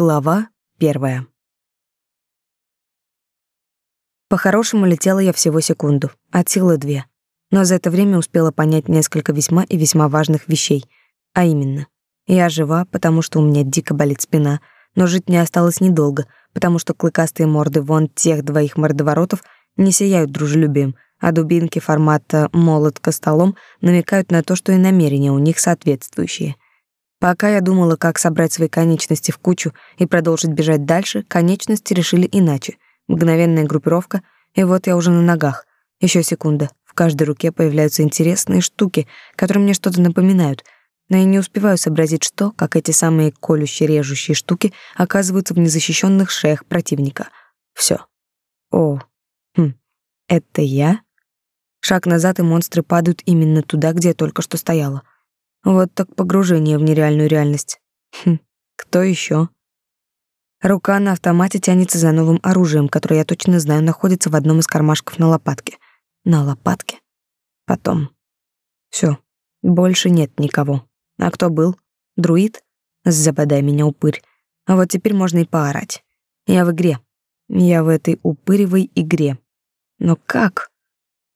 Глава первая. По-хорошему летела я всего секунду, от силы две. Но за это время успела понять несколько весьма и весьма важных вещей. А именно, я жива, потому что у меня дико болит спина, но жить мне осталось недолго, потому что клыкастые морды вон тех двоих мордоворотов не сияют дружелюбием, а дубинки формата молотка столом намекают на то, что и намерения у них соответствующие — Пока я думала, как собрать свои конечности в кучу и продолжить бежать дальше, конечности решили иначе. Мгновенная группировка, и вот я уже на ногах. Еще секунда. В каждой руке появляются интересные штуки, которые мне что-то напоминают, но я не успеваю сообразить, что, как эти самые колющие режущие штуки оказываются в незащищенных шеях противника. Все. О, хм, это я? Шаг назад, и монстры падают именно туда, где я только что стояла. Вот так погружение в нереальную реальность. Хм, кто еще? Рука на автомате тянется за новым оружием, которое я точно знаю находится в одном из кармашков на лопатке. На лопатке. Потом. Все, больше нет никого. А кто был? Друид? Забодай меня, упырь. А вот теперь можно и поорать. Я в игре. Я в этой упыревой игре. Но как?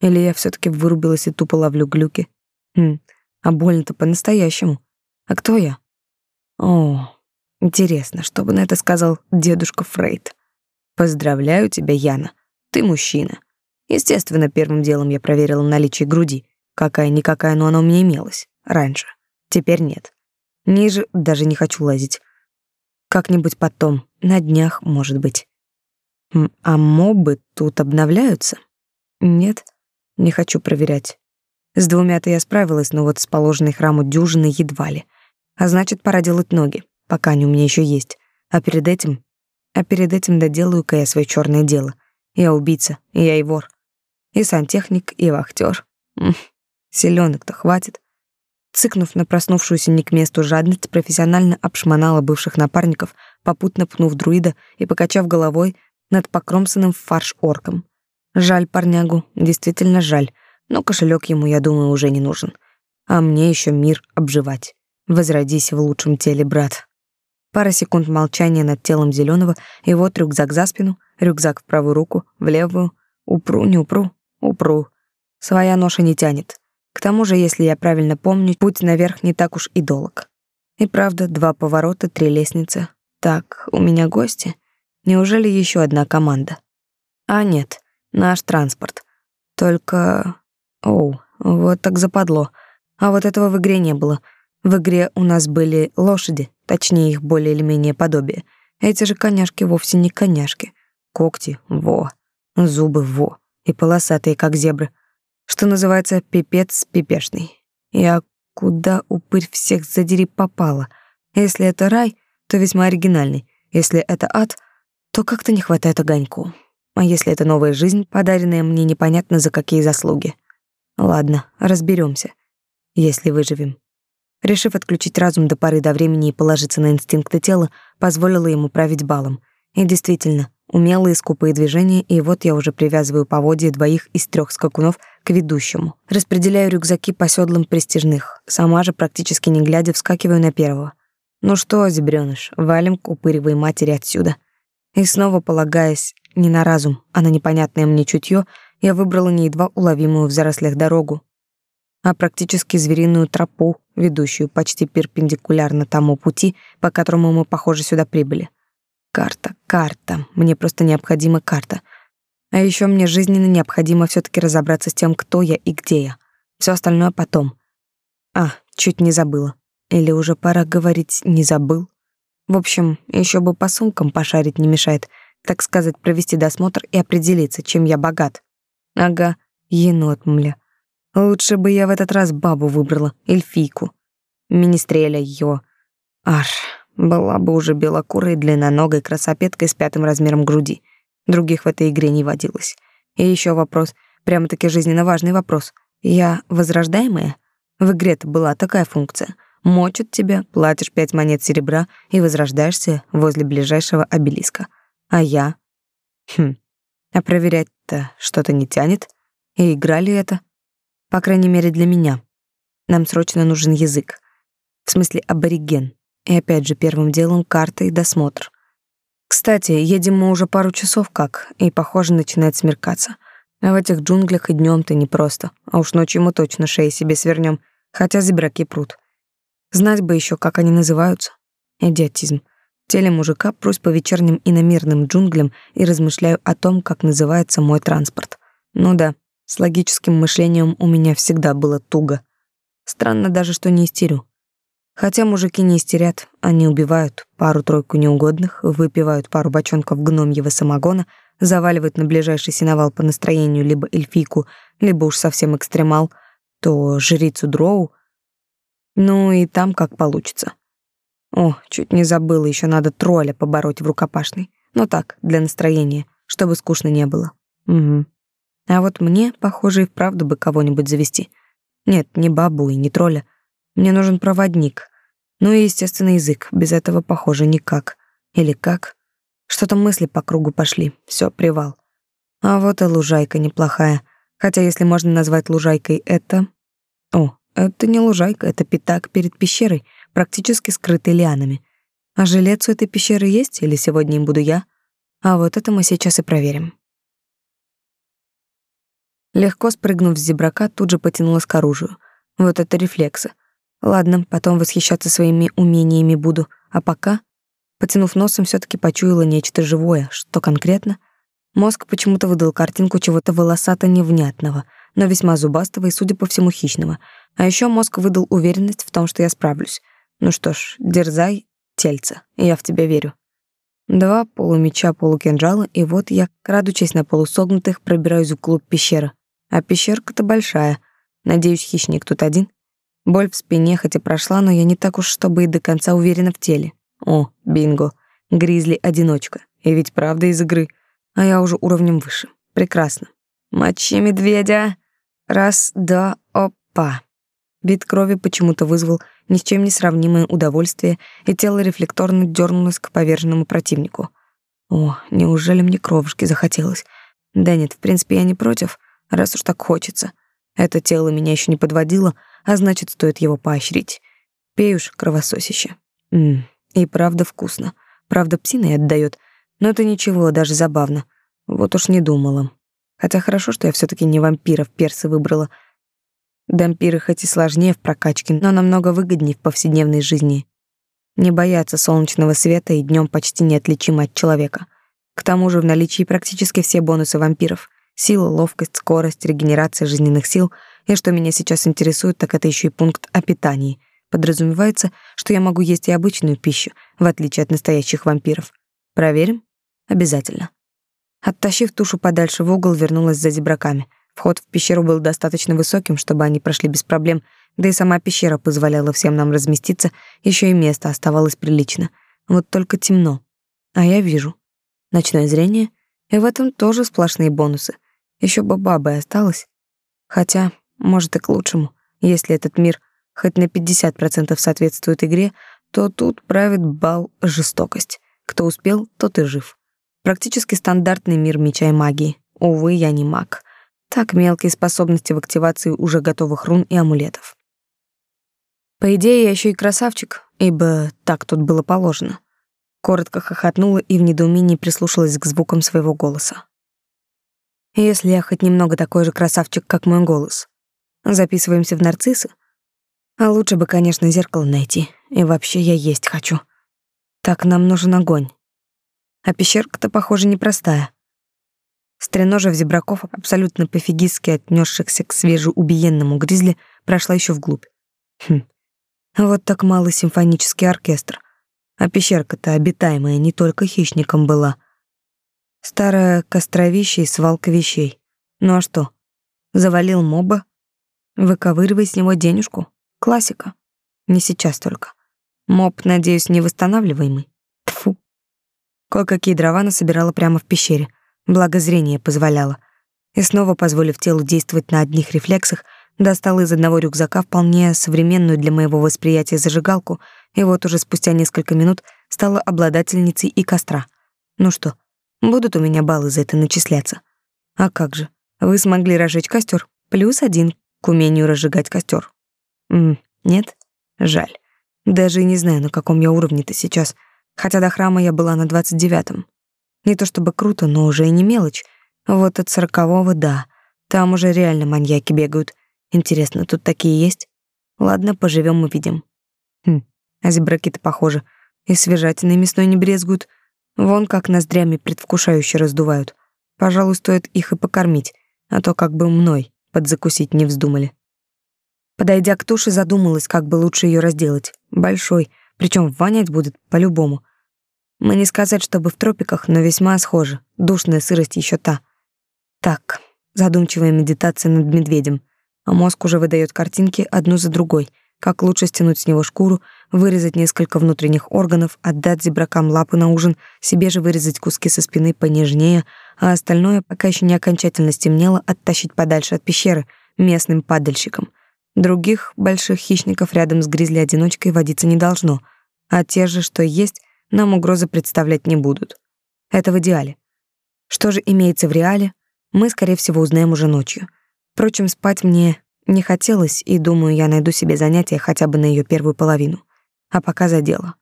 Или я все таки вырубилась и тупо ловлю глюки? Хм, а больно-то по-настоящему. А кто я? О, интересно, что бы на это сказал дедушка Фрейд. Поздравляю тебя, Яна. Ты мужчина. Естественно, первым делом я проверила наличие груди. Какая-никакая, но она у меня имелась. Раньше. Теперь нет. Ниже даже не хочу лазить. Как-нибудь потом, на днях, может быть. А мобы тут обновляются? Нет, не хочу проверять. С двумя-то я справилась, но вот с положенной храму дюжины едва ли. А значит, пора делать ноги, пока они у меня еще есть. А перед этим... А перед этим доделаю-ка я свое черное дело. Я убийца, и я и вор. И сантехник, и вахтер. Селенок-то хватит. Цыкнув на проснувшуюся не к месту жадность, профессионально обшмонала бывших напарников, попутно пнув друида и покачав головой над покромсанным фарш орком. Жаль парнягу, действительно жаль но кошелек ему, я думаю, уже не нужен. А мне еще мир обживать. Возродись в лучшем теле, брат. Пара секунд молчания над телом зеленого, и вот рюкзак за спину, рюкзак в правую руку, в левую. Упру, не упру, упру. Своя ноша не тянет. К тому же, если я правильно помню, путь наверх не так уж и долг. И правда, два поворота, три лестницы. Так, у меня гости. Неужели еще одна команда? А нет, наш транспорт. Только Оу, вот так западло. А вот этого в игре не было. В игре у нас были лошади, точнее их более или менее подобие. Эти же коняшки вовсе не коняшки. Когти — во. Зубы — во. И полосатые, как зебры. Что называется, пипец пипешный. Я куда упырь всех задери попала. Если это рай, то весьма оригинальный. Если это ад, то как-то не хватает огоньку. А если это новая жизнь, подаренная мне непонятно за какие заслуги. Ладно, разберемся, если выживем. Решив отключить разум до поры до времени и положиться на инстинкты тела, позволила ему править балом. И действительно, умелые скупые движения, и вот я уже привязываю поводья двоих из трех скакунов к ведущему. Распределяю рюкзаки по седлам престижных, сама же практически не глядя вскакиваю на первого. Ну что, зебрёныш, валим к упыревой матери отсюда. И снова полагаясь не на разум, а на непонятное мне чутье, я выбрала не едва уловимую в зарослях дорогу, а практически звериную тропу, ведущую почти перпендикулярно тому пути, по которому мы, похоже, сюда прибыли. Карта, карта. Мне просто необходима карта. А еще мне жизненно необходимо все таки разобраться с тем, кто я и где я. Все остальное потом. А, чуть не забыла. Или уже пора говорить «не забыл». В общем, еще бы по сумкам пошарить не мешает, так сказать, провести досмотр и определиться, чем я богат. Ага, енот, мля. Лучше бы я в этот раз бабу выбрала, эльфийку. Министреля ее. Ар, была бы уже белокурой длинноногой красопеткой с пятым размером груди. Других в этой игре не водилось. И еще вопрос, прямо-таки жизненно важный вопрос. Я возрождаемая? В игре-то была такая функция. Мочат тебя, платишь пять монет серебра и возрождаешься возле ближайшего обелиска. А я? Хм, а проверять-то что-то не тянет. И играли это. По крайней мере, для меня. Нам срочно нужен язык. В смысле, абориген. И опять же первым делом карта и досмотр. Кстати, едем мы уже пару часов как, и, похоже, начинает смеркаться. А в этих джунглях и днем то непросто, а уж ночью мы точно шеи себе свернем, хотя зебраки прут. Знать бы еще, как они называются. Идиотизм. Теле мужика прусь по вечерним иномирным джунглям и размышляю о том, как называется мой транспорт. Ну да, с логическим мышлением у меня всегда было туго. Странно даже, что не истерю. Хотя мужики не истерят, они убивают пару-тройку неугодных, выпивают пару бочонков гномьего самогона, заваливают на ближайший сеновал по настроению либо эльфийку, либо уж совсем экстремал, то жрицу дроу. Ну и там как получится. О, чуть не забыла, еще надо тролля побороть в рукопашной. Ну так, для настроения, чтобы скучно не было. Угу. А вот мне, похоже, и вправду бы кого-нибудь завести. Нет, не бабу и не тролля, мне нужен проводник. Ну и, естественно, язык. Без этого, похоже, никак. Или как? Что-то мысли по кругу пошли. Все, привал. А вот и лужайка неплохая. Хотя, если можно назвать лужайкой это... О, это не лужайка, это пятак перед пещерой, практически скрытый лианами. А жилец у этой пещеры есть, или сегодня им буду я? А вот это мы сейчас и проверим. Легко спрыгнув с зебрака, тут же потянулась к оружию. Вот это рефлексы. Ладно, потом восхищаться своими умениями буду, а пока, потянув носом, все таки почуяла нечто живое, что конкретно. Мозг почему-то выдал картинку чего-то волосато-невнятного, но весьма зубастого и, судя по всему, хищного. А еще мозг выдал уверенность в том, что я справлюсь. Ну что ж, дерзай, тельца, я в тебя верю. Два полумеча, полукинжала, и вот я, крадучись на полусогнутых, пробираюсь в клуб пещеры. А пещерка-то большая. Надеюсь, хищник тут один. Боль в спине хоть и прошла, но я не так уж, чтобы и до конца уверена в теле. О, бинго. Гризли-одиночка. И ведь правда из игры. А я уже уровнем выше. Прекрасно. Мочи медведя. Раз, два, опа. Бит крови почему-то вызвал ни с чем не сравнимое удовольствие, и тело рефлекторно дернулось к поверженному противнику. О, неужели мне кровушки захотелось? Да нет, в принципе, я не против, раз уж так хочется. Это тело меня еще не подводило, а значит, стоит его поощрить. Пей уж, кровососище. Ммм, и правда вкусно. Правда, псиной отдает, но это ничего, даже забавно. Вот уж не думала. Хотя хорошо, что я все таки не вампиров персы выбрала. Дампиры хоть и сложнее в прокачке, но намного выгоднее в повседневной жизни. Не боятся солнечного света и днем почти неотличимы от человека. К тому же в наличии практически все бонусы вампиров. Сила, ловкость, скорость, регенерация жизненных сил — и что меня сейчас интересует, так это еще и пункт о питании. Подразумевается, что я могу есть и обычную пищу, в отличие от настоящих вампиров. Проверим? Обязательно. Оттащив тушу подальше в угол, вернулась за зебраками. Вход в пещеру был достаточно высоким, чтобы они прошли без проблем, да и сама пещера позволяла всем нам разместиться, еще и место оставалось прилично. Вот только темно. А я вижу. Ночное зрение, и в этом тоже сплошные бонусы. Еще бы бабы осталось. Хотя может, и к лучшему. Если этот мир хоть на 50% соответствует игре, то тут правит бал жестокость. Кто успел, тот и жив. Практически стандартный мир меча и магии. Увы, я не маг. Так мелкие способности в активации уже готовых рун и амулетов. По идее, я еще и красавчик, ибо так тут было положено. Коротко хохотнула и в недоумении прислушалась к звукам своего голоса. Если я хоть немного такой же красавчик, как мой голос, Записываемся в нарциссы? А лучше бы, конечно, зеркало найти. И вообще я есть хочу. Так нам нужен огонь. А пещерка-то, похоже, непростая. Стреножив зебраков, абсолютно пофигистски отнесшихся к свежеубиенному гризли, прошла еще вглубь. Хм. Вот так малый симфонический оркестр. А пещерка-то обитаемая не только хищником была. Старая костровище и свалка вещей. Ну а что? Завалил моба, Выковыривай с него денежку. Классика. Не сейчас только. Моб, надеюсь, невосстанавливаемый. Тфу. Кое-какие дрова насобирала прямо в пещере. Благо зрение позволяло. И снова, позволив телу действовать на одних рефлексах, достала из одного рюкзака вполне современную для моего восприятия зажигалку, и вот уже спустя несколько минут стала обладательницей и костра. Ну что, будут у меня баллы за это начисляться? А как же? Вы смогли разжечь костер? Плюс один к умению разжигать костер. М нет? Жаль. Даже и не знаю, на каком я уровне-то сейчас, хотя до храма я была на двадцать девятом. Не то чтобы круто, но уже и не мелочь. Вот от сорокового — да. Там уже реально маньяки бегают. Интересно, тут такие есть? Ладно, поживем увидим. Хм, а зебраки-то, похоже, и свежатиной мясной не брезгуют. Вон как ноздрями предвкушающе раздувают. Пожалуй, стоит их и покормить, а то как бы мной подзакусить не вздумали. Подойдя к туше, задумалась, как бы лучше ее разделать. Большой, причем вонять будет по-любому. Мы не сказать, чтобы в тропиках, но весьма схожи. Душная сырость еще та. Так, задумчивая медитация над медведем. А мозг уже выдает картинки одну за другой. Как лучше стянуть с него шкуру, вырезать несколько внутренних органов, отдать зебракам лапы на ужин, себе же вырезать куски со спины понежнее, а остальное, пока еще не окончательно стемнело, оттащить подальше от пещеры местным падальщикам. Других больших хищников рядом с гризли-одиночкой водиться не должно, а те же, что есть, нам угрозы представлять не будут. Это в идеале. Что же имеется в реале, мы, скорее всего, узнаем уже ночью. Впрочем, спать мне не хотелось, и думаю, я найду себе занятие хотя бы на ее первую половину. А пока за дело.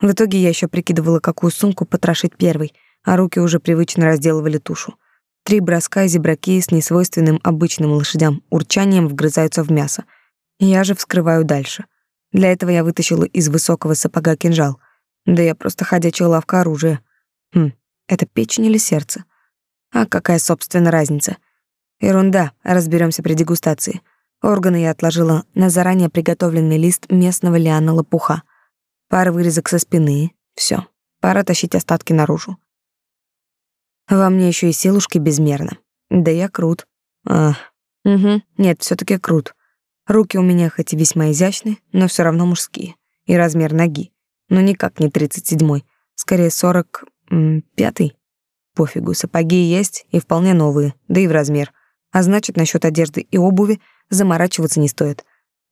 В итоге я еще прикидывала, какую сумку потрошить первой, а руки уже привычно разделывали тушу. Три броска и зебраки с несвойственным обычным лошадям урчанием вгрызаются в мясо. Я же вскрываю дальше. Для этого я вытащила из высокого сапога кинжал. Да я просто ходячая лавка оружия. Хм, это печень или сердце? А какая, собственно, разница? Ерунда, разберемся при дегустации. Органы я отложила на заранее приготовленный лист местного лиана лопуха. Пара вырезок со спины. Все, пора тащить остатки наружу. Во мне еще и силушки безмерно. Да я крут. А, угу, нет, все таки крут. Руки у меня хоть и весьма изящные, но все равно мужские. И размер ноги но никак не тридцать седьмой, скорее сорок пятый. Пофигу, сапоги есть и вполне новые, да и в размер. А значит, насчет одежды и обуви заморачиваться не стоит.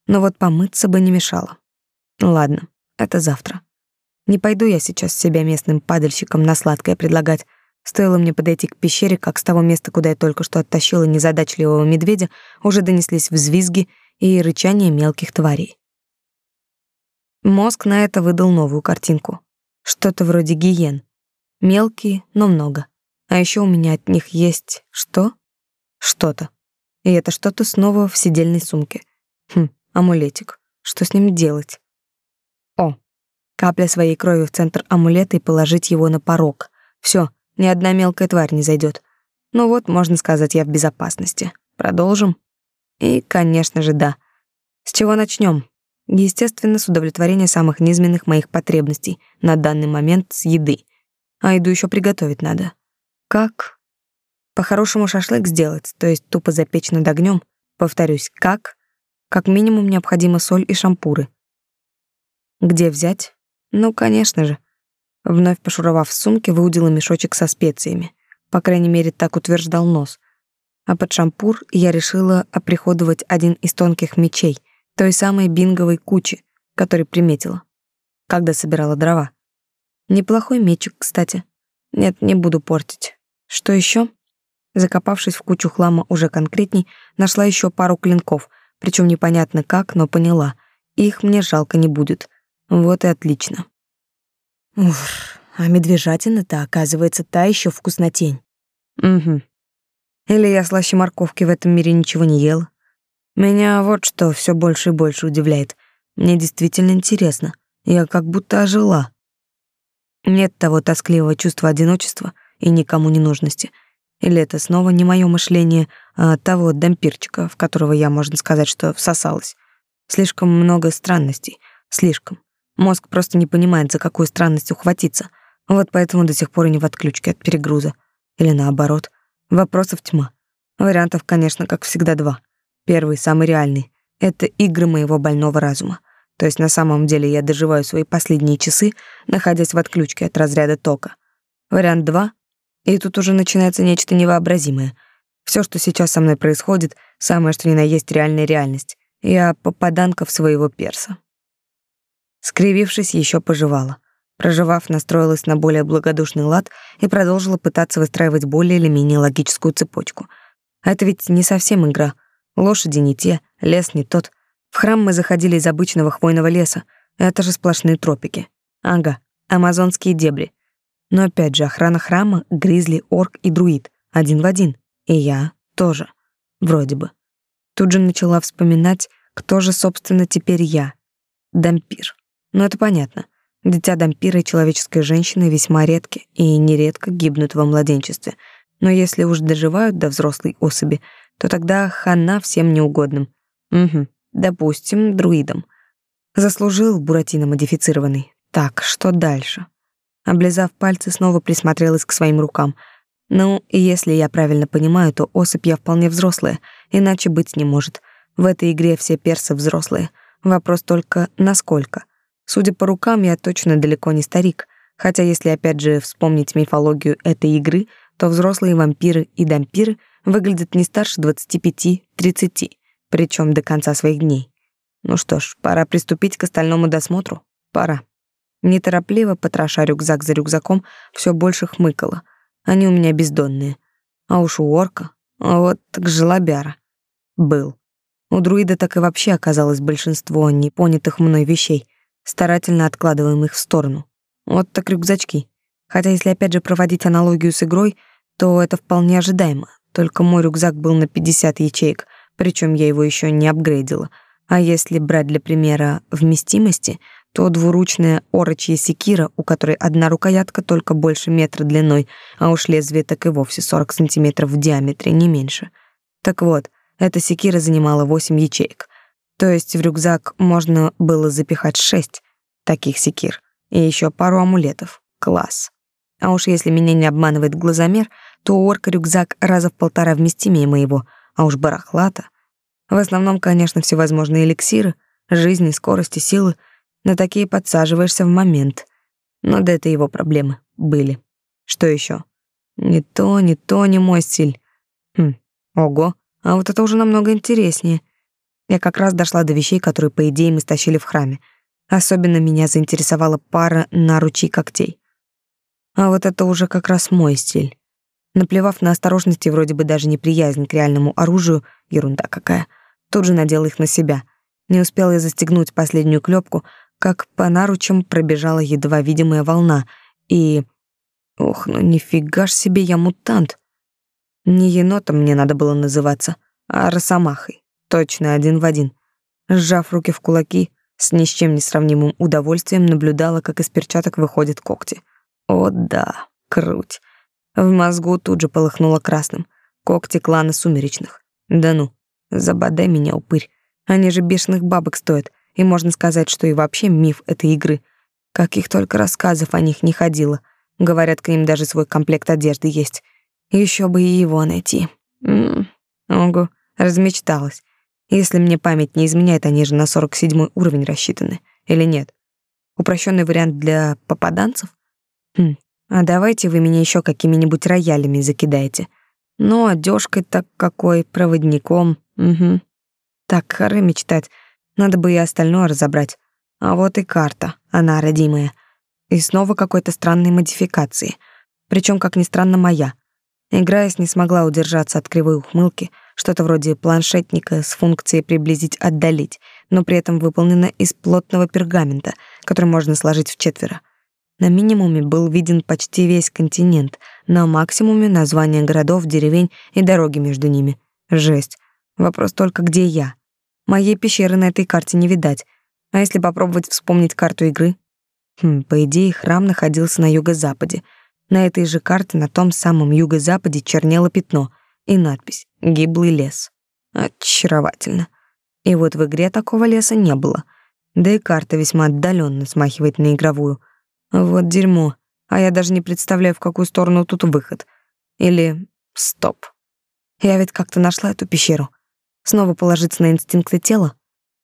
Но вот помыться бы не мешало. Ладно, это завтра. Не пойду я сейчас себя местным падальщикам на сладкое предлагать. Стоило мне подойти к пещере, как с того места, куда я только что оттащила незадачливого медведя, уже донеслись взвизги и рычание мелких тварей. Мозг на это выдал новую картинку. Что-то вроде гиен. Мелкие, но много. А еще у меня от них есть что? Что-то. И это что-то снова в сидельной сумке. Хм, амулетик. Что с ним делать? О, капля своей крови в центр амулета и положить его на порог. Все, ни одна мелкая тварь не зайдет. Ну вот, можно сказать, я в безопасности. Продолжим? И, конечно же, да. С чего начнем? Естественно, с удовлетворения самых низменных моих потребностей, на данный момент с еды. А еду еще приготовить надо. Как? По-хорошему шашлык сделать, то есть тупо запечь над огнем. Повторюсь, как? Как минимум необходима соль и шампуры. Где взять? Ну, конечно же. Вновь пошуровав в сумке, выудила мешочек со специями. По крайней мере, так утверждал нос. А под шампур я решила оприходовать один из тонких мечей — той самой бинговой кучи, который приметила, когда собирала дрова. Неплохой мечик, кстати. Нет, не буду портить. Что еще? Закопавшись в кучу хлама уже конкретней, нашла еще пару клинков, причем непонятно как, но поняла. Их мне жалко не будет. Вот и отлично. Уф, а медвежатина-то, оказывается, та еще вкуснотень. Угу. Или я слаще морковки в этом мире ничего не ела. Меня вот что все больше и больше удивляет. Мне действительно интересно. Я как будто ожила. Нет того тоскливого чувства одиночества и никому не нужности. Или это снова не мое мышление, а того дампирчика, в которого я, можно сказать, что всосалась. Слишком много странностей. Слишком. Мозг просто не понимает, за какую странность ухватиться. Вот поэтому до сих пор и не в отключке от перегруза. Или наоборот. Вопросов тьма. Вариантов, конечно, как всегда, два — Первый, самый реальный — это игры моего больного разума. То есть на самом деле я доживаю свои последние часы, находясь в отключке от разряда тока. Вариант два — и тут уже начинается нечто невообразимое. Все, что сейчас со мной происходит, самое что ни на есть реальная реальность. Я попаданка в своего перса. Скривившись, еще пожевала. Проживав, настроилась на более благодушный лад и продолжила пытаться выстраивать более или менее логическую цепочку. Это ведь не совсем игра — Лошади не те, лес не тот. В храм мы заходили из обычного хвойного леса, Это же сплошные тропики. Ага, амазонские дебри. Но опять же, охрана храма, гризли, орк и друид. Один в один. И я тоже. Вроде бы. Тут же начала вспоминать, кто же, собственно, теперь я. Дампир. Ну, это понятно. Дитя дампира и человеческая женщина весьма редки и нередко гибнут во младенчестве. Но если уж доживают до взрослой особи, то тогда хана всем неугодным. Угу, допустим, друидом. Заслужил Буратино модифицированный. Так, что дальше? Облизав пальцы, снова присмотрелась к своим рукам. Ну, если я правильно понимаю, то особь я вполне взрослая, иначе быть не может. В этой игре все персы взрослые. Вопрос только, насколько. Судя по рукам, я точно далеко не старик. Хотя если опять же вспомнить мифологию этой игры, то взрослые вампиры и дампиры выглядят не старше 25-30, причем до конца своих дней. Ну что ж, пора приступить к остальному досмотру. Пора. Неторопливо, потроша рюкзак за рюкзаком, все больше хмыкала. Они у меня бездонные. А уж у орка, вот так желобяра. Был. У друида так и вообще оказалось большинство непонятых мной вещей. Старательно откладываем их в сторону. Вот так рюкзачки. Хотя если опять же проводить аналогию с игрой, то это вполне ожидаемо. Только мой рюкзак был на 50 ячеек, причем я его еще не апгрейдила. А если брать для примера вместимости, то двуручная орочья секира, у которой одна рукоятка только больше метра длиной, а уж лезвие так и вовсе 40 сантиметров в диаметре, не меньше. Так вот, эта секира занимала 8 ячеек. То есть в рюкзак можно было запихать 6 таких секир и еще пару амулетов. Класс. А уж если меня не обманывает глазомер, то у орка рюкзак раза в полтора вместимее моего, а уж барахлата. В основном, конечно, всевозможные эликсиры, жизни, скорости, силы — на такие подсаживаешься в момент. Но да это его проблемы были. Что еще? Не то, не то, не мой стиль. Хм, ого, а вот это уже намного интереснее. Я как раз дошла до вещей, которые, по идее, мы стащили в храме. Особенно меня заинтересовала пара наручей когтей. А вот это уже как раз мой стиль. Наплевав на осторожность и вроде бы даже неприязнь к реальному оружию, ерунда какая, тут же надела их на себя. Не успела я застегнуть последнюю клепку, как по наручам пробежала едва видимая волна, и... Ох, ну нифига ж себе я мутант. Не енотом мне надо было называться, а росомахой. Точно один в один. Сжав руки в кулаки, с ни с чем не сравнимым удовольствием наблюдала, как из перчаток выходят когти. О да, круть. В мозгу тут же полыхнуло красным. Когти клана сумеречных. Да ну, забодай меня, упырь. Они же бешеных бабок стоят и можно сказать, что и вообще миф этой игры. Каких только рассказов о них не ходило. Говорят, к ним даже свой комплект одежды есть. Еще бы и его найти. М ого, размечталась. Если мне память не изменяет, они же на 47 уровень рассчитаны. Или нет? Упрощенный вариант для попаданцев? Хм, а давайте вы меня еще какими-нибудь роялями закидаете. Ну, одежкой так какой, проводником. Угу. Так, хоры мечтать. Надо бы и остальное разобрать. А вот и карта, она родимая. И снова какой-то странной модификации. Причем, как ни странно, моя. Играясь, не смогла удержаться от кривой ухмылки, что-то вроде планшетника с функцией приблизить-отдалить, но при этом выполнено из плотного пергамента, который можно сложить в четверо. На минимуме был виден почти весь континент, на максимуме названия городов, деревень и дороги между ними. Жесть. Вопрос только, где я? Моей пещеры на этой карте не видать. А если попробовать вспомнить карту игры? Хм, по идее, храм находился на юго-западе. На этой же карте на том самом юго-западе чернело пятно и надпись «Гиблый лес». Очаровательно. И вот в игре такого леса не было. Да и карта весьма отдаленно смахивает на игровую. Вот дерьмо. А я даже не представляю, в какую сторону тут выход. Или... Стоп. Я ведь как-то нашла эту пещеру. Снова положиться на инстинкты тела?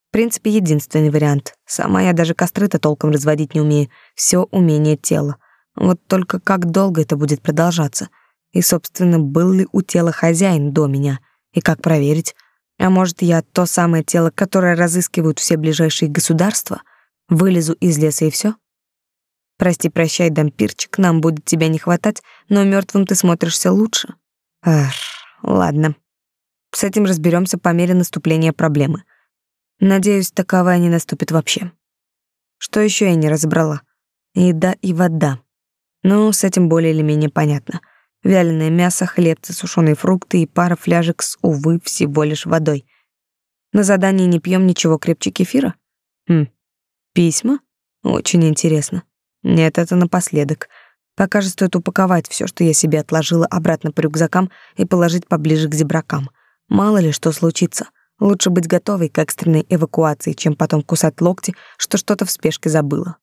В принципе, единственный вариант. Сама я даже костры-то толком разводить не умею. Все умение тела. Вот только как долго это будет продолжаться? И, собственно, был ли у тела хозяин до меня? И как проверить? А может, я то самое тело, которое разыскивают все ближайшие государства? Вылезу из леса и все? Прости-прощай, дампирчик, нам будет тебя не хватать, но мертвым ты смотришься лучше. Эх, ладно. С этим разберемся по мере наступления проблемы. Надеюсь, таковая не наступит вообще. Что еще я не разобрала? Еда и вода. Ну, с этим более или менее понятно. Вяленое мясо, хлебцы, сушеные фрукты и пара фляжек с, увы, всего лишь водой. На задании не пьем ничего крепче кефира? Хм. Письма? Очень интересно. Нет, это напоследок. Пока же стоит упаковать все, что я себе отложила, обратно по рюкзакам и положить поближе к зебракам. Мало ли что случится. Лучше быть готовой к экстренной эвакуации, чем потом кусать локти, что что-то в спешке забыла.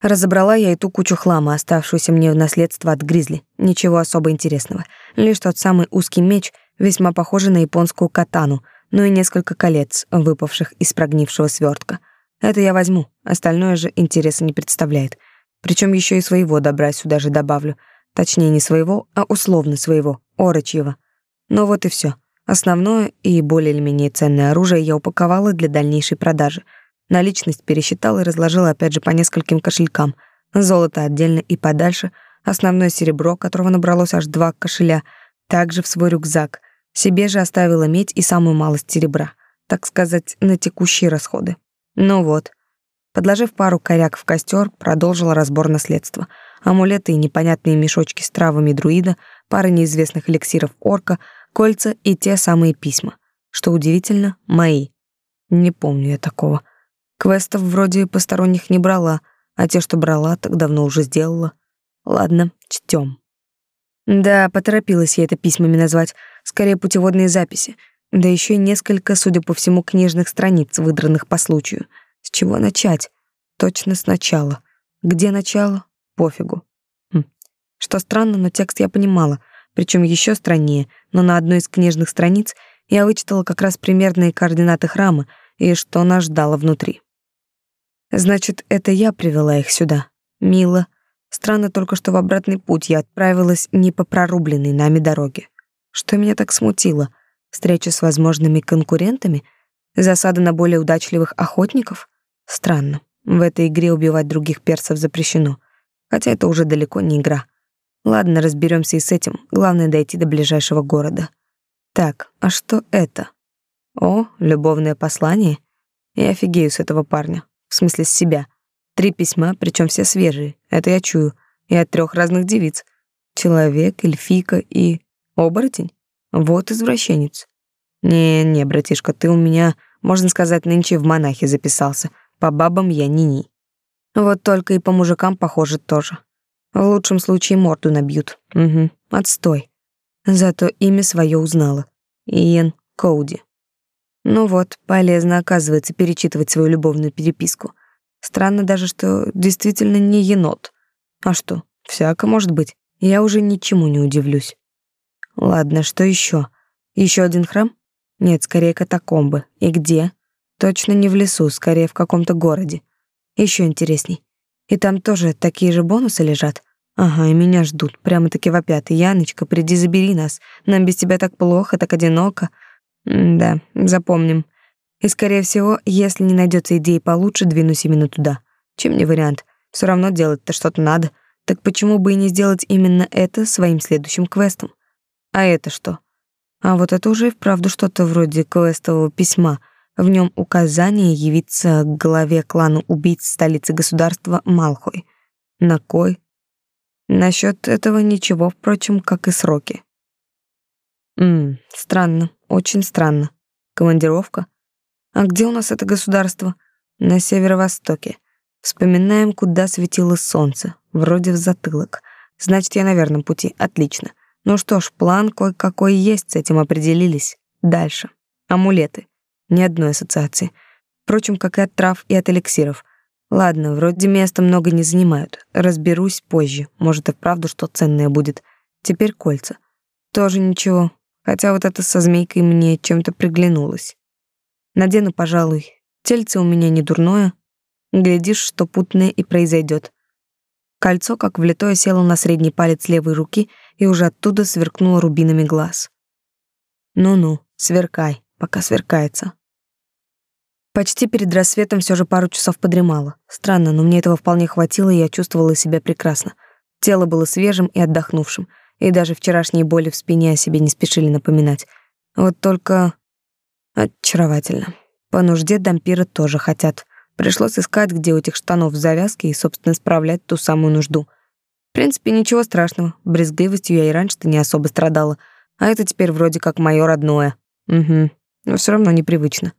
Разобрала я и ту кучу хлама, оставшуюся мне в наследство от гризли. Ничего особо интересного. Лишь тот самый узкий меч, весьма похожий на японскую катану, ну и несколько колец, выпавших из прогнившего свертка. Это я возьму, остальное же интереса не представляет. Причем еще и своего добра сюда же добавлю. Точнее, не своего, а условно своего, орочьего. Но вот и все. Основное и более или менее ценное оружие я упаковала для дальнейшей продажи — Наличность пересчитал и разложил опять же по нескольким кошелькам. Золото отдельно и подальше, основное серебро, которого набралось аж два кошеля, также в свой рюкзак. Себе же оставила медь и самую малость серебра, так сказать, на текущие расходы. Ну вот. Подложив пару коряк в костер, продолжила разбор наследства. Амулеты и непонятные мешочки с травами друида, пара неизвестных эликсиров орка, кольца и те самые письма. Что удивительно, мои. Не помню я такого. Квестов вроде посторонних не брала, а те, что брала, так давно уже сделала. Ладно, чтем. Да, поторопилась я это письмами назвать, скорее путеводные записи, да еще и несколько, судя по всему, книжных страниц, выдранных по случаю. С чего начать? Точно сначала. Где начало? Пофигу. Хм. Что странно, но текст я понимала, причем еще страннее, но на одной из книжных страниц я вычитала как раз примерные координаты храма и что нас ждало внутри. Значит, это я привела их сюда. Мило. Странно только, что в обратный путь я отправилась не по прорубленной нами дороге. Что меня так смутило? Встреча с возможными конкурентами? Засада на более удачливых охотников? Странно. В этой игре убивать других персов запрещено. Хотя это уже далеко не игра. Ладно, разберемся и с этим. Главное дойти до ближайшего города. Так, а что это? О, любовное послание. Я офигею с этого парня в смысле с себя. Три письма, причем все свежие, это я чую, и от трех разных девиц. Человек, эльфийка и... оборотень? Вот извращенец. Не-не, братишка, ты у меня, можно сказать, нынче в монахи записался. По бабам я ни-ни. Вот только и по мужикам, похоже, тоже. В лучшем случае морду набьют. Угу, отстой. Зато имя свое узнала. Иен Коуди. Ну вот, полезно, оказывается, перечитывать свою любовную переписку. Странно даже, что действительно не енот. А что, всяко может быть. Я уже ничему не удивлюсь. Ладно, что еще? Еще один храм? Нет, скорее катакомбы. И где? Точно не в лесу, скорее в каком-то городе. Еще интересней. И там тоже такие же бонусы лежат. Ага, и меня ждут, прямо-таки вопят. Яночка, приди забери нас. Нам без тебя так плохо, так одиноко. Да, запомним. И, скорее всего, если не найдется идеи получше, двинусь именно туда. Чем не вариант? Все равно делать-то что-то надо. Так почему бы и не сделать именно это своим следующим квестом? А это что? А вот это уже и вправду что-то вроде квестового письма. В нем указание явиться к главе клана убийц столицы государства Малхой. На кой? Насчет этого ничего, впрочем, как и сроки. Мм, странно. Очень странно. Командировка? А где у нас это государство? На северо-востоке. Вспоминаем, куда светило солнце. Вроде в затылок. Значит, я на верном пути. Отлично. Ну что ж, план кое-какой есть, с этим определились. Дальше. Амулеты. Ни одной ассоциации. Впрочем, как и от трав и от эликсиров. Ладно, вроде места много не занимают. Разберусь позже. Может, и вправду что ценное будет. Теперь кольца. Тоже ничего хотя вот это со змейкой мне чем-то приглянулось. Надену, пожалуй. Тельце у меня не дурное. Глядишь, что путное и произойдет. Кольцо, как влитое, село на средний палец левой руки и уже оттуда сверкнуло рубинами глаз. Ну-ну, сверкай, пока сверкается. Почти перед рассветом все же пару часов подремала. Странно, но мне этого вполне хватило, и я чувствовала себя прекрасно. Тело было свежим и отдохнувшим — и даже вчерашние боли в спине о себе не спешили напоминать. Вот только очаровательно. По нужде дампиры тоже хотят. Пришлось искать, где у этих штанов завязки и, собственно, справлять ту самую нужду. В принципе, ничего страшного. Брезгливостью я и раньше-то не особо страдала. А это теперь вроде как моё родное. Угу. Но всё равно непривычно.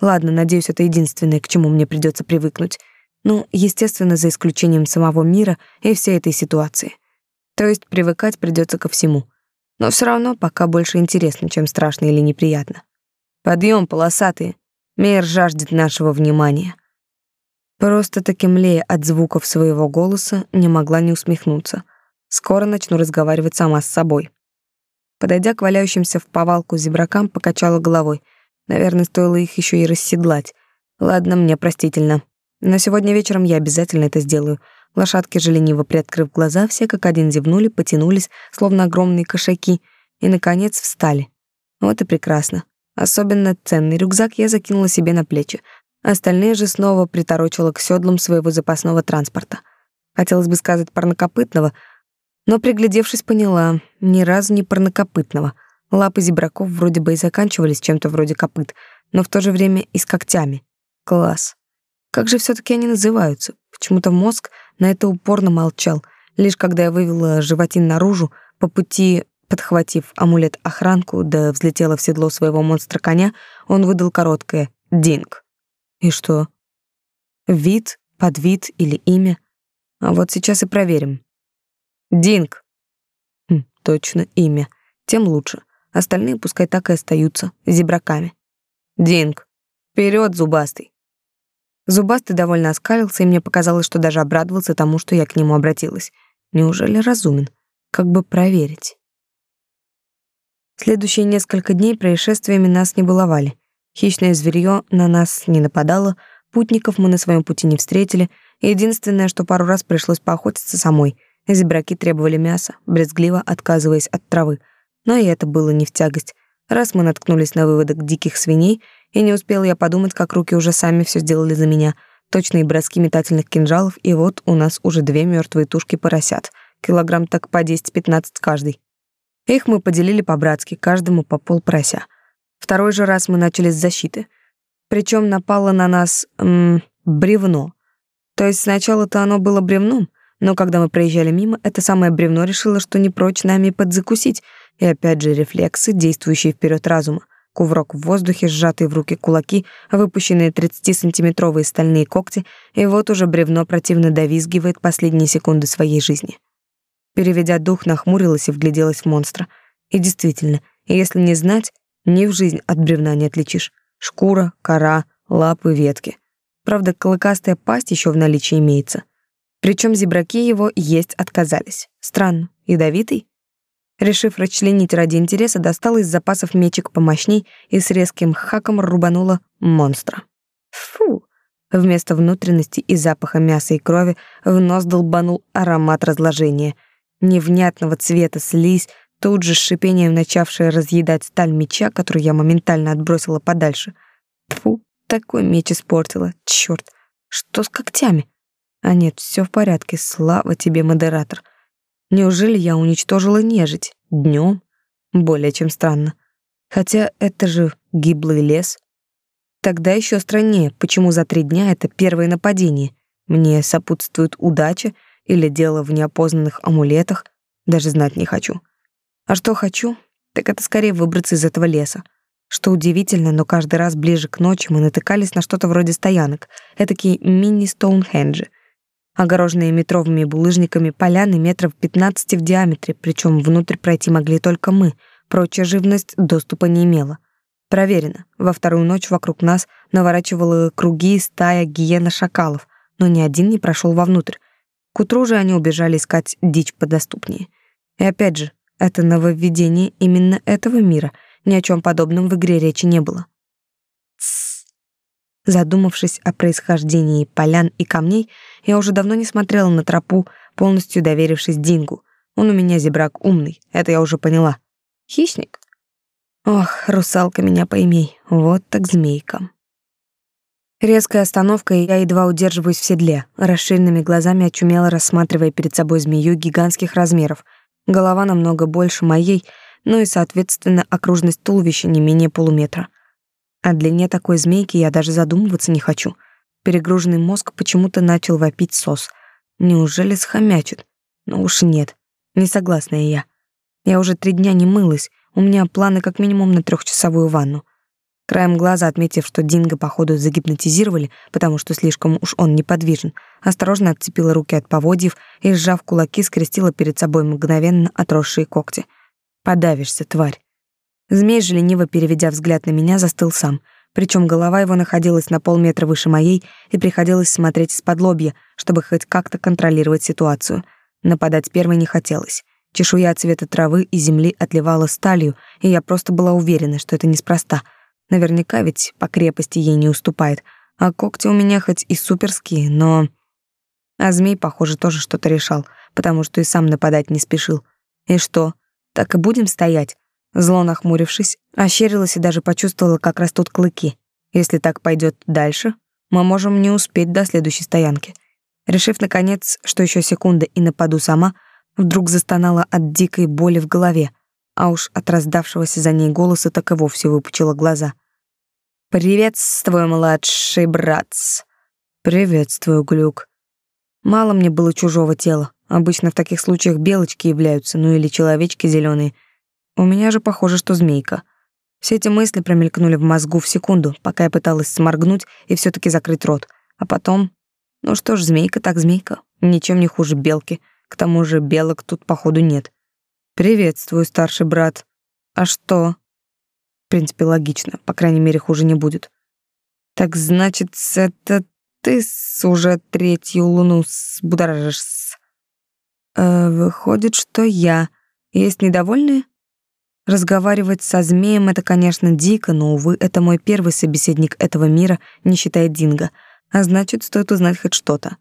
Ладно, надеюсь, это единственное, к чему мне придётся привыкнуть. Ну, естественно, за исключением самого мира и всей этой ситуации. То есть привыкать придётся ко всему. Но всё равно пока больше интересно, чем страшно или неприятно. Подъём, полосатые. Мир жаждет нашего внимания. Просто-таки млея от звуков своего голоса, не могла не усмехнуться. Скоро начну разговаривать сама с собой. Подойдя к валяющимся в повалку зебракам, покачала головой. Наверное, стоило их еще и расседлать. Ладно, мне простительно. Но сегодня вечером я обязательно это сделаю. Лошадки же лениво приоткрыв глаза, все как один зевнули, потянулись, словно огромные кошаки, и, наконец, встали. Вот и прекрасно. Особенно ценный рюкзак я закинула себе на плечи, Остальные же снова приторочила к седлам своего запасного транспорта. Хотелось бы сказать парнокопытного, но, приглядевшись, поняла, ни разу не парнокопытного. Лапы зебраков вроде бы и заканчивались чем-то вроде копыт, но в то же время и с когтями. Класс. Как же все таки они называются? Почему-то мозг на это упорно молчал. Лишь когда я вывела животин наружу, по пути подхватив амулет-охранку, да взлетела в седло своего монстра-коня, он выдал короткое «динг». И что? Вид, подвид или имя? А вот сейчас и проверим. Динг. Хм, точно, имя. Тем лучше. Остальные пускай так и остаются зебраками. Динг. Вперед, зубастый. Зубастый довольно оскалился, и мне показалось, что даже обрадовался тому, что я к нему обратилась. Неужели разумен? Как бы проверить. Следующие несколько дней происшествиями нас не баловали. Хищное зверье на нас не нападало, путников мы на своем пути не встретили. Единственное, что пару раз пришлось поохотиться самой. Зебраки требовали мяса, брезгливо отказываясь от травы. Но и это было не в тягость. Раз мы наткнулись на выводок диких свиней, и не успела я подумать, как руки уже сами все сделали за меня. Точные броски метательных кинжалов, и вот у нас уже две мертвые тушки поросят. Килограмм так по 10-15 каждый. Их мы поделили по-братски, каждому по пол порося. Второй же раз мы начали с защиты. Причем напало на нас м, бревно. То есть сначала-то оно было бревном, но когда мы проезжали мимо, это самое бревно решило, что не прочь нами подзакусить. И опять же рефлексы, действующие вперед разума. Кувырок в воздухе, сжатые в руки кулаки, выпущенные 30-сантиметровые стальные когти, и вот уже бревно противно довизгивает последние секунды своей жизни. Переведя дух, нахмурилась и вгляделась в монстра. И действительно, если не знать, ни в жизнь от бревна не отличишь. Шкура, кора, лапы, ветки. Правда, клыкастая пасть еще в наличии имеется. Причем зебраки его есть отказались. Странно. Ядовитый? Решив расчленить ради интереса, достала из запасов мечик помощней и с резким хаком рубанула монстра. Фу! Вместо внутренности и запаха мяса и крови в нос долбанул аромат разложения. Невнятного цвета слизь, тут же с шипением начавшая разъедать сталь меча, который я моментально отбросила подальше. Фу, такой меч испортила, чёрт. Что с когтями? А нет, всё в порядке, слава тебе, модератор. Неужели я уничтожила нежить днём? Более чем странно. Хотя это же гиблый лес. Тогда ещё страннее, почему за три дня это первое нападение. Мне сопутствует удача или дело в неопознанных амулетах, даже знать не хочу. А что хочу, так это скорее выбраться из этого леса. Что удивительно, но каждый раз ближе к ночи мы натыкались на что-то вроде стоянок, этакие мини-стоунхенджи, огороженные метровыми булыжниками поляны метров 15 в диаметре, причем внутрь пройти могли только мы, прочая живность доступа не имела. Проверено, во вторую ночь вокруг нас наворачивала круги стая гиена-шакалов, но ни один не прошел вовнутрь. К утру же они убежали искать дичь подоступнее. И опять же, это нововведение именно этого мира. Ни о чем подобном в игре речи не было. Тссс. Задумавшись о происхождении полян и камней, я уже давно не смотрела на тропу, полностью доверившись Дингу. Он у меня зебрак умный, это я уже поняла. Хищник? Ох, русалка меня поймей, вот так змейка. Резкая остановка, и я едва удерживаюсь в седле, расширенными глазами очумело рассматривая перед собой змею гигантских размеров — Голова намного больше моей, ну и, соответственно, окружность туловища не менее полуметра. О длине такой змейки я даже задумываться не хочу. Перегруженный мозг почему-то начал вопить сос. Неужели схомячит? Ну уж нет. Не согласна я. Я уже три дня не мылась. У меня планы как минимум на трехчасовую ванну. Краем глаза, отметив, что Динго, походу, загипнотизировали, потому что слишком уж он неподвижен, осторожно отцепила руки от поводьев и, сжав кулаки, скрестила перед собой мгновенно отросшие когти. «Подавишься, тварь!» Змей же, лениво переведя взгляд на меня, застыл сам. Причем голова его находилась на полметра выше моей, и приходилось смотреть из-под лобья, чтобы хоть как-то контролировать ситуацию. Нападать первой не хотелось. Чешуя цвета травы и земли отливала сталью, и я просто была уверена, что это неспроста — Наверняка ведь по крепости ей не уступает. А когти у меня хоть и суперские, но... А змей, похоже, тоже что-то решал, потому что и сам нападать не спешил. И что, так и будем стоять? Зло нахмурившись, ощерилась и даже почувствовала, как растут клыки. Если так пойдет дальше, мы можем не успеть до следующей стоянки. Решив, наконец, что еще секунда и нападу сама, вдруг застонала от дикой боли в голове, а уж от раздавшегося за ней голоса так и вовсе выпучила глаза. «Приветствую, младший братц!» «Приветствую, Глюк!» Мало мне было чужого тела. Обычно в таких случаях белочки являются, ну или человечки зеленые. У меня же похоже, что змейка. Все эти мысли промелькнули в мозгу в секунду, пока я пыталась сморгнуть и все таки закрыть рот. А потом... Ну что ж, змейка так змейка. Ничем не хуже белки. К тому же белок тут, походу, нет. «Приветствую, старший брат. А что?» Принципе, логично. По крайней мере, хуже не будет. Так значит, это ты с уже третью луну сбудоражишь. Э, выходит, что я. Есть недовольные? Разговаривать со змеем — это, конечно, дико, но, увы, это мой первый собеседник этого мира, не считая Динго. А значит, стоит узнать хоть что-то.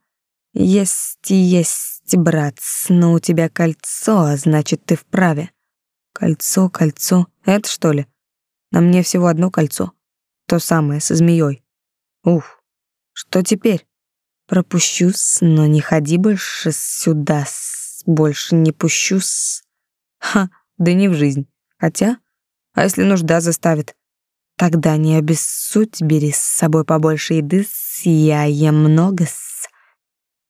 Есть есть, брат, но у тебя кольцо, а значит, ты вправе. Кольцо, кольцо. Это что ли? На мне всего одно кольцо. То самое, со змеей. Ух, что теперь? Пропущусь, но не ходи больше сюда, -с. больше не пущусь. Ха, да не в жизнь. Хотя, а если нужда заставит? Тогда не обессудь, бери с собой побольше еды, с я ем много с.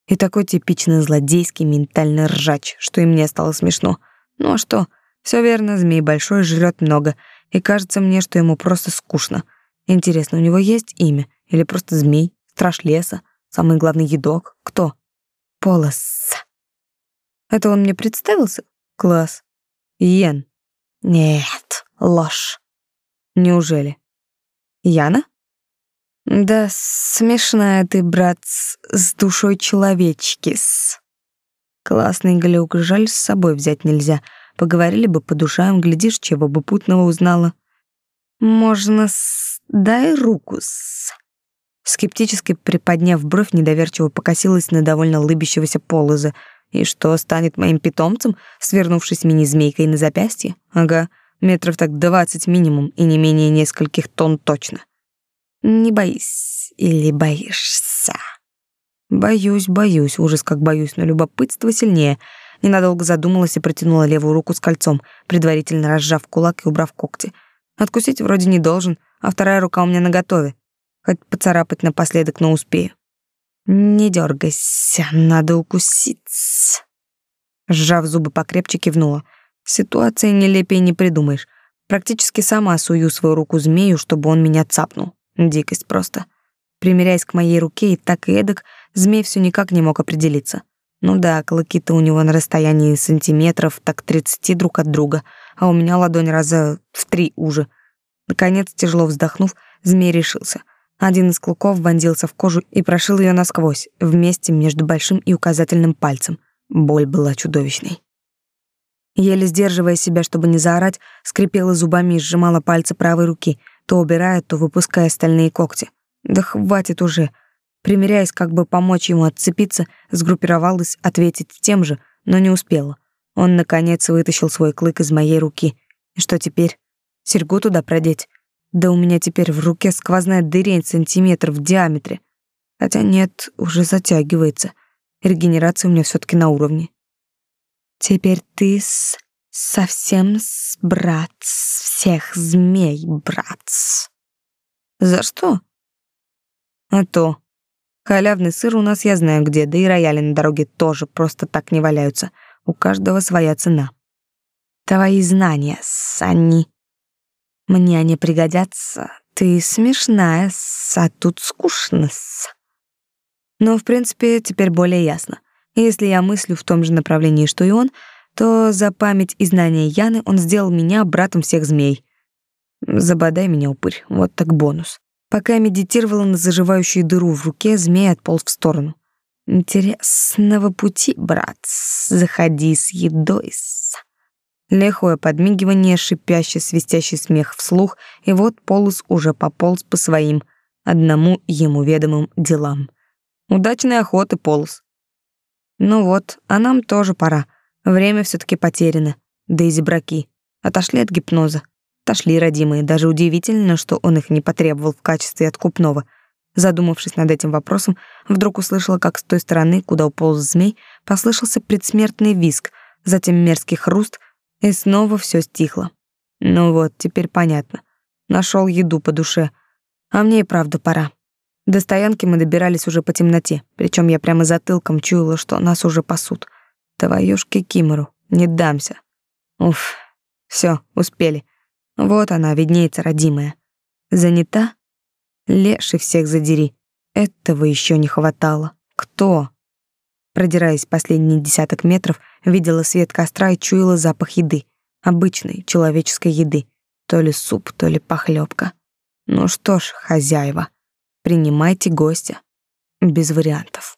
И такой типичный злодейский ментальный ржач, что и мне стало смешно. Ну а что, все верно, змей большой жрет много, и кажется мне, что ему просто скучно. Интересно, у него есть имя? Или просто змей? Страж леса? Самый главный едок? Кто? Полос. Это он мне представился? Класс. Йен. Нет, ложь. Неужели? Яна? Да смешная ты, брат, с душой человечки-с. Классный глюк, жаль, с собой взять нельзя — Поговорили бы по душам, глядишь, чего бы путного узнала. Можно с... дай руку с... Скептически приподняв бровь, недоверчиво покосилась на довольно лыбящегося полоза. И что, станет моим питомцем, свернувшись мини-змейкой на запястье? Ага, метров так двадцать минимум и не менее нескольких тонн точно. Не боись или боишься? Боюсь, боюсь, ужас как боюсь, но любопытство сильнее — Ненадолго задумалась и протянула левую руку с кольцом, предварительно разжав кулак и убрав когти. Откусить вроде не должен, а вторая рука у меня наготове. Хоть поцарапать напоследок, но успею. Не дергайся, надо укусить. Сжав зубы покрепче, кивнула. Ситуации нелепее не придумаешь. Практически сама сую свою руку змею, чтобы он меня цапнул. Дикость просто. Примеряясь к моей руке и так и эдак, змей все никак не мог определиться. Ну да, клыки-то у него на расстоянии сантиметров так тридцати друг от друга, а у меня ладонь раза в три уже. Наконец, тяжело вздохнув, змей решился. Один из клыков вонзился в кожу и прошил ее насквозь, вместе между большим и указательным пальцем. Боль была чудовищной. Еле сдерживая себя, чтобы не заорать, скрипела зубами и сжимала пальцы правой руки, то убирая, то выпуская остальные когти. Да хватит уже. Примеряясь, как бы помочь ему отцепиться, сгруппировалась ответить тем же, но не успела. Он, наконец, вытащил свой клык из моей руки. И что теперь? Серьгу туда продеть? Да у меня теперь в руке сквозная дырень сантиметр в диаметре. Хотя нет, уже затягивается. Регенерация у меня все таки на уровне. Теперь ты с... совсем с брат всех змей, брат. За что? А то Халявный сыр у нас я знаю где, да и рояли на дороге тоже просто так не валяются. У каждого своя цена. Твои знания, Санни. Мне они пригодятся. Ты смешная, а тут скучно. Но, в принципе, теперь более ясно. Если я мыслю в том же направлении, что и он, то за память и знания Яны он сделал меня братом всех змей. Забодай меня, упырь, вот так бонус. Пока я медитировала на заживающую дыру в руке, змей отполз в сторону. Интересного пути, брат, заходи с едой. Лихое подмигивание, шипящий, свистящий смех вслух, и вот Полос уже пополз по своим, одному ему ведомым делам. Удачной охоты, Полос. Ну вот, а нам тоже пора. Время все таки потеряно. Да и зебраки. Отошли от гипноза. Отошли, родимые. Даже удивительно, что он их не потребовал в качестве откупного. Задумавшись над этим вопросом, вдруг услышала, как с той стороны, куда уполз змей, послышался предсмертный визг, затем мерзкий хруст — и снова все стихло. Ну вот, теперь понятно. Нашел еду по душе. А мне и правда пора. До стоянки мы добирались уже по темноте, причем я прямо затылком чуяла, что нас уже пасут. Твоюшки Кимору, не дамся. Уф, все, успели. Вот она, виднеется родимая. Занята? Леший всех задери. Этого еще не хватало. Кто? Продираясь последние десяток метров, видела свет костра и чуяла запах еды. Обычной человеческой еды. То ли суп, то ли похлебка. Ну что ж, хозяева, принимайте гостя. Без вариантов.